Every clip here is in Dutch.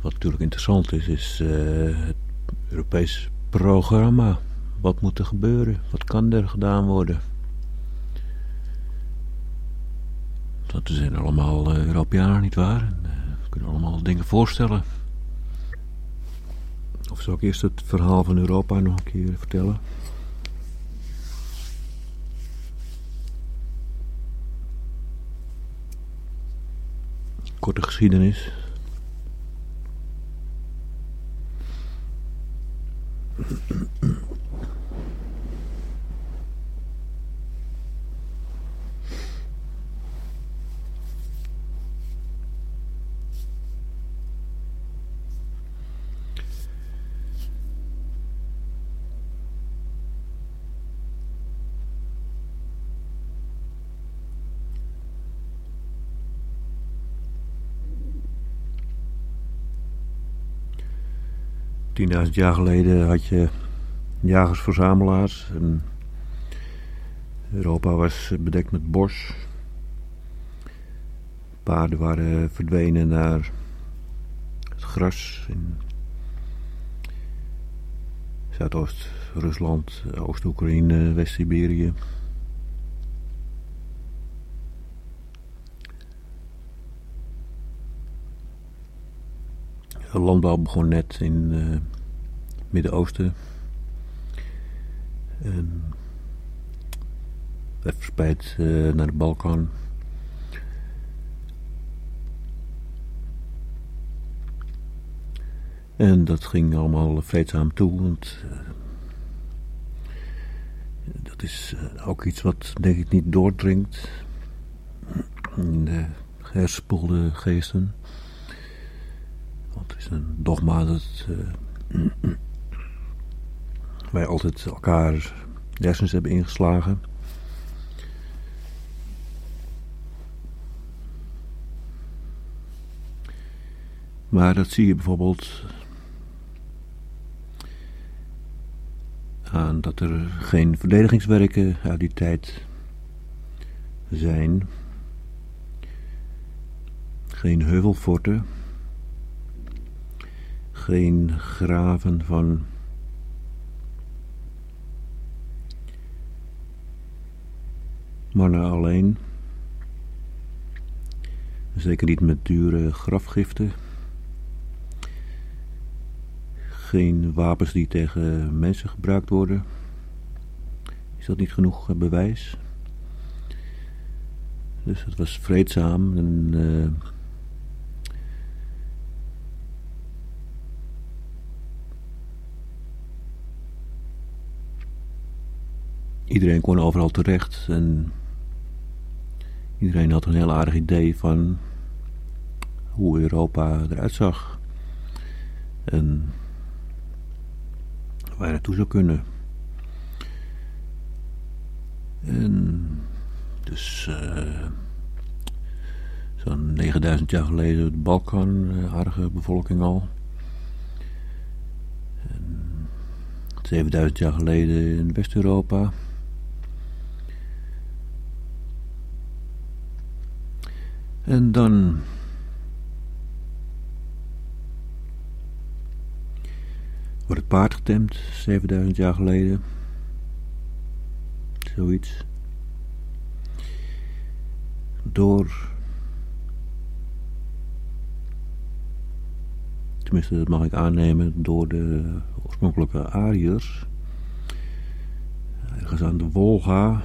Wat natuurlijk interessant is, is uh, het Europees programma. Wat moet er gebeuren? Wat kan er gedaan worden? Dat zijn allemaal uh, Europeanen, nietwaar? En, uh, we kunnen allemaal dingen voorstellen. Of zal ik eerst het verhaal van Europa nog een keer vertellen? Korte geschiedenis. Tienduizend jaar geleden had je jagers-verzamelaars. Europa was bedekt met bos. Paarden waren verdwenen naar het gras in Zuidoost-Rusland, Oost-Oekraïne, West-Siberië. De landbouw begon net in het uh, Midden-Oosten. En werd verspreid uh, naar de Balkan. En dat ging allemaal vreedzaam toe. Want uh, dat is ook iets wat denk ik niet doordringt in de herspoelde geesten. Want het is een dogma dat uh, wij altijd elkaar hersens hebben ingeslagen. Maar dat zie je bijvoorbeeld aan dat er geen verdedigingswerken uit die tijd zijn. Geen heuvelforten. Geen graven van mannen alleen. Zeker niet met dure grafgiften. Geen wapens die tegen mensen gebruikt worden. Is dat niet genoeg bewijs? Dus het was vreedzaam en uh, iedereen kon overal terecht en iedereen had een heel aardig idee van hoe Europa eruit zag en waar naartoe zou kunnen. En dus uh, zo'n 9000 jaar geleden de Balkan, uh, aardige bevolking al. En 7000 jaar geleden in West-Europa. En dan wordt het paard getemd, 7000 jaar geleden. Zoiets. Door. Tenminste, dat mag ik aannemen door de oorspronkelijke Ariërs. Ergens aan de Wolga.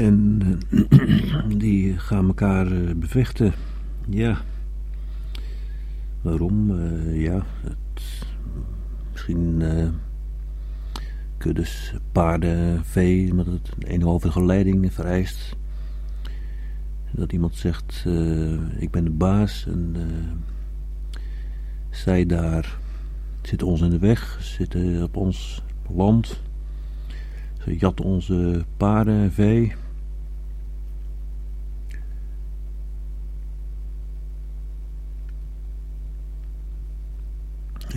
En uh, die gaan elkaar uh, bevechten. Ja. Waarom? Uh, ja, het, misschien kuddes paarden, vee, met het eenhoofdige leiding vereist. Dat iemand zegt, ik ben de baas en zij daar zitten ons in de weg, zitten op ons land. Ze jatten onze paarden en vee.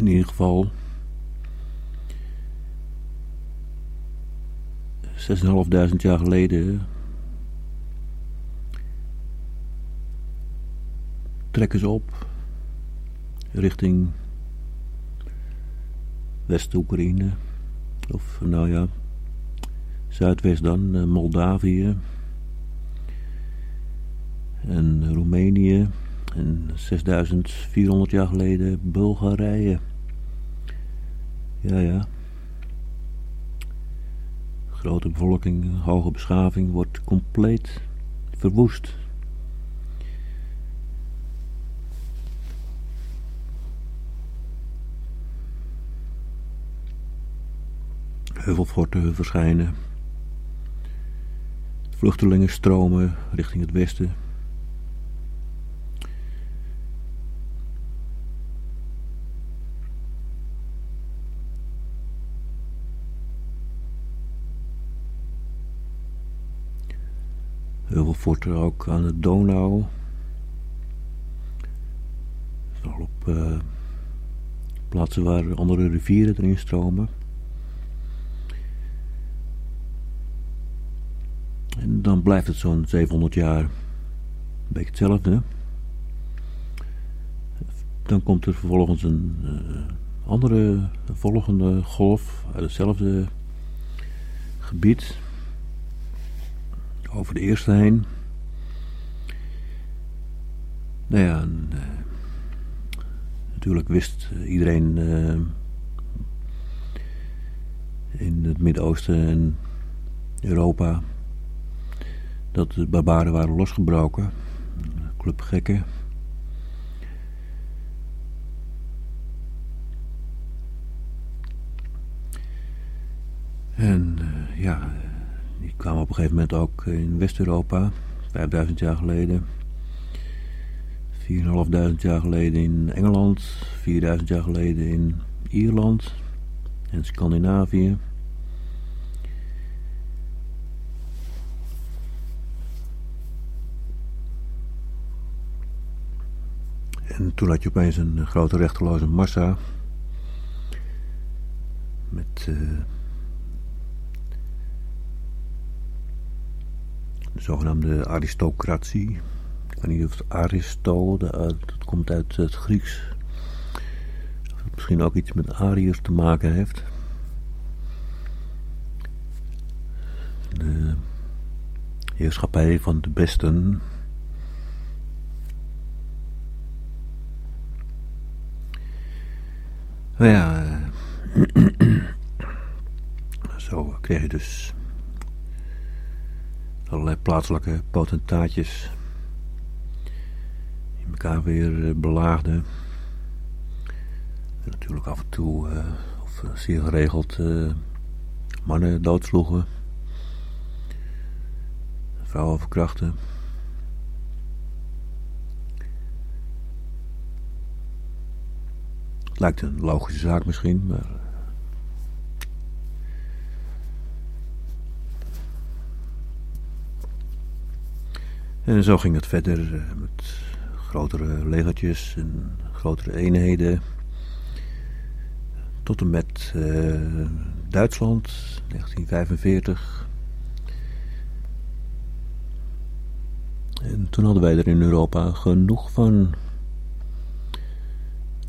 In ieder geval 6.500 jaar geleden trekken ze op richting West-Oekraïne. Of nou ja, Zuidwest dan, eh, Moldavië. En Roemenië. En 6400 jaar geleden Bulgarije. Ja, ja. Grote bevolking, hoge beschaving wordt compleet verwoest. Heuvelforten verschijnen. Vluchtelingen stromen richting het westen. Heuvelforten ook aan de Donau. Vooral op uh, plaatsen waar andere rivieren erin stromen. En dan blijft het zo'n 700 jaar een beetje hetzelfde. Dan komt er vervolgens een uh, andere volgende golf uit hetzelfde gebied. Over de eerste heen. Nou ja, en, uh, natuurlijk wist iedereen uh, in het Midden-Oosten en Europa dat de barbaren waren losgebroken. Club gekken. En ja, kwamen op een gegeven moment ook in West-Europa, 5000 jaar geleden. 4.500 jaar geleden in Engeland, 4000 jaar geleden in Ierland en Scandinavië. En toen had je opeens een grote rechteloze massa. Met uh, de zogenaamde aristocratie. Ik weet niet of het aristo, dat komt uit het Grieks. Of het misschien ook iets met Ariërs te maken heeft. De heerschappij van de besten Nou ja, uh, zo kreeg je dus allerlei plaatselijke potentaatjes die elkaar weer uh, belaagden. En natuurlijk af en toe, uh, of zeer geregeld, mannen doodsloegen, vrouwen verkrachten. Het lijkt een logische zaak misschien, maar... En zo ging het verder eh, met grotere legertjes en grotere eenheden. Tot en met uh, Duitsland, 1945. En toen hadden wij er in Europa genoeg van.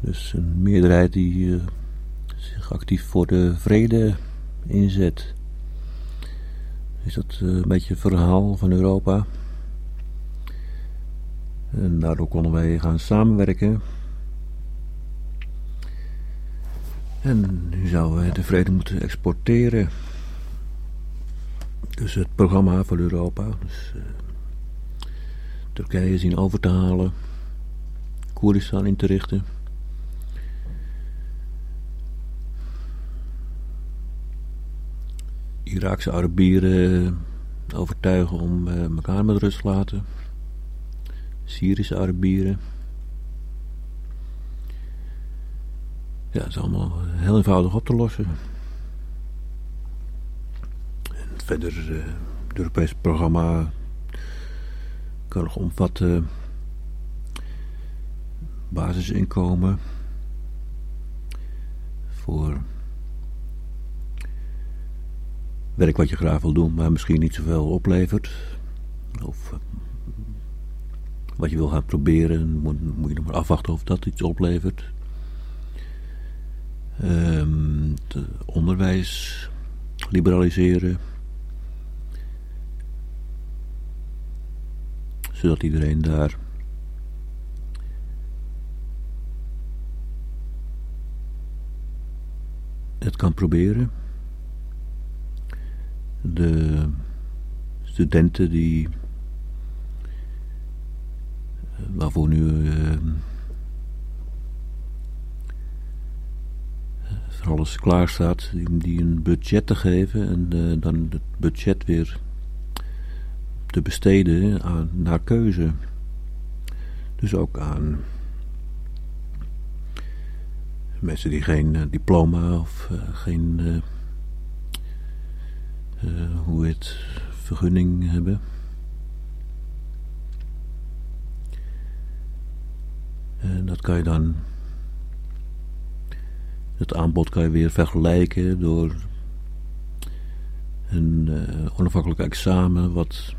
Dus een meerderheid die uh, zich actief voor de vrede inzet. Is dat een beetje het verhaal van Europa? En daardoor konden wij gaan samenwerken. En nu zouden we de vrede moeten exporteren. Dus het programma voor Europa. Dus, uh, Turkije zien over te halen. Koerdistan in te richten. Iraakse Arabieren overtuigen om uh, elkaar met rust te laten. Syrische Arabieren. Ja, het is allemaal heel eenvoudig op te lossen. En verder, uh, het Europese programma kan nog omvatten basisinkomen voor werk wat je graag wil doen, maar misschien niet zoveel oplevert. Of eh, wat je wil gaan proberen, moet, moet je nog maar afwachten of dat iets oplevert. Um, onderwijs liberaliseren. Zodat iedereen daar het kan proberen. De studenten die waarvoor nu uh, alles klaar staat, die, een budget te geven en uh, dan het budget weer te besteden aan, naar keuze. Dus ook aan mensen die geen uh, diploma of uh, geen hoe het vergunning hebben. En dat kan je dan. Het aanbod kan je weer vergelijken door een uh, onafhankelijk examen wat.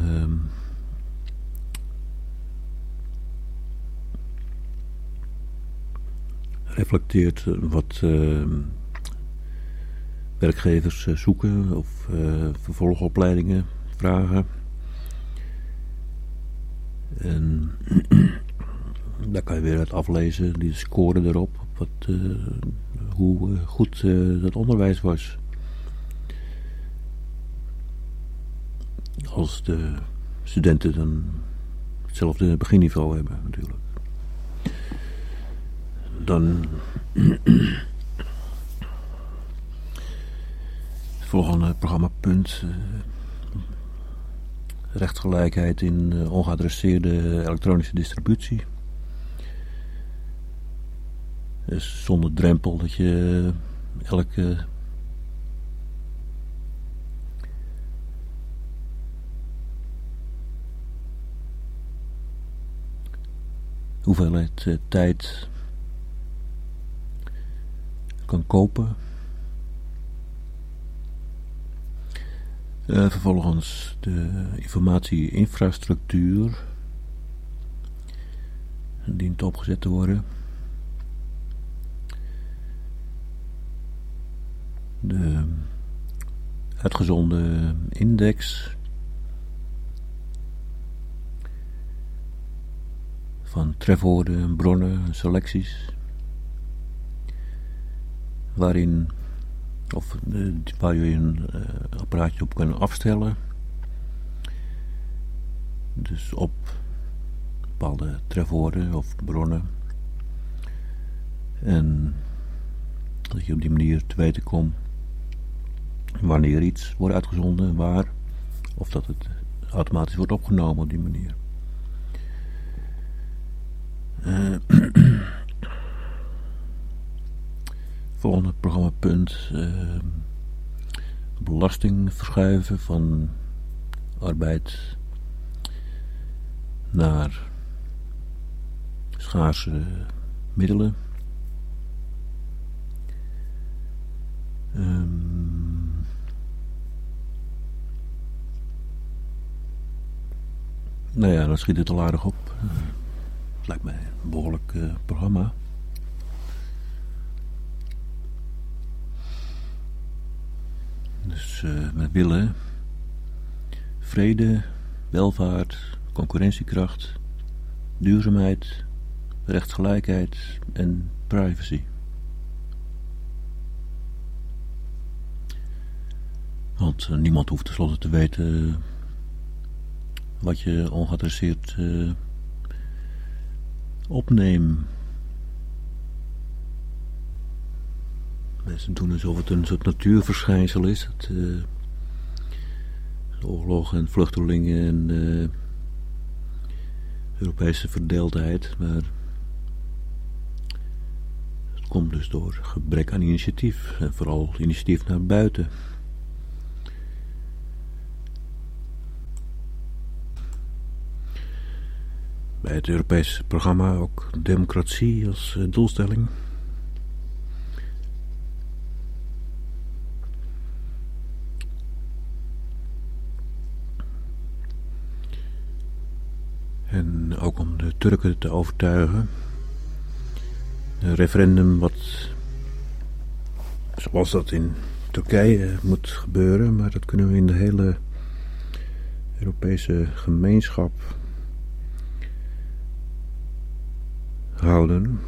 Um, reflecteert wat uh, werkgevers uh, zoeken of uh, vervolgopleidingen vragen. En daar kan je weer uit aflezen, die scoren erop, wat, uh, hoe uh, goed uh, dat onderwijs was. Als de studenten dan hetzelfde beginniveau hebben natuurlijk. Dan het volgende programmapunt rechtsgelijkheid in uh, ongeadresseerde elektronische distributie. Dus zonder drempel dat je elke hoeveelheid uh, tijd kan kopen. Uh, vervolgens de informatieinfrastructuur dient opgezet te worden. De uitgezonden index van trefwoorden, bronnen, selecties, waarin of uh, waar je een uh, apparaatje op kan afstellen. Dus op bepaalde trefwoorden of bronnen. En dat je op die manier te weten komt wanneer iets wordt uitgezonden en waar. Of dat het automatisch wordt opgenomen op die manier. Uh, volgende programmapunt. Uh, belasting verschuiven van arbeid naar schaarse middelen. Um, nou ja, dan schiet het al aardig op. Uh, het lijkt mij een behoorlijk uh, programma. Dus uh, we willen vrede, welvaart, concurrentiekracht, duurzaamheid, rechtsgelijkheid en privacy. Want uh, niemand hoeft tenslotte te weten wat je ongeadresseerd opneemt Mensen doen alsof het een soort natuurverschijnsel is. Het, uh, oorlog en vluchtelingen en uh, Europese verdeeldheid. Maar het komt dus door gebrek aan initiatief. En vooral initiatief naar buiten. Bij het Europese programma ook democratie als uh, doelstelling. Turken te overtuigen. Een referendum wat, zoals dat in Turkije moet gebeuren, maar dat kunnen we in de hele Europese gemeenschap houden.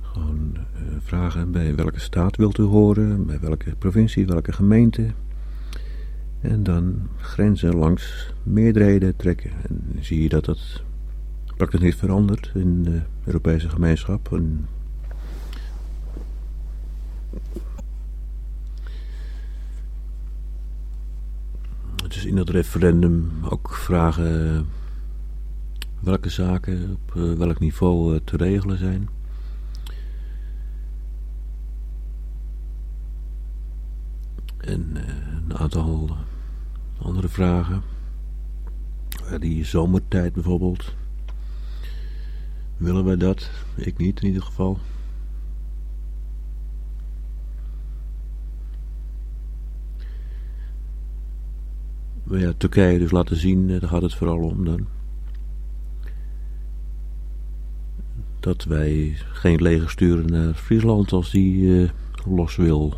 Gewoon uh, vragen bij welke staat wilt u horen, bij welke provincie, welke gemeente. En dan grenzen langs meerderheden trekken. En dan zie je dat dat praktisch niet verandert in de Europese gemeenschap. En het is in dat referendum ook vragen welke zaken op eh, welk niveau eh, te regelen zijn. En uh, een aantal andere vragen. Die zomertijd bijvoorbeeld. Willen wij dat? Ik niet in ieder geval. Maar ja, Turkije dus laten zien, daar gaat het vooral om dan. Dat wij geen leger sturen naar Friesland als die uh, los wil.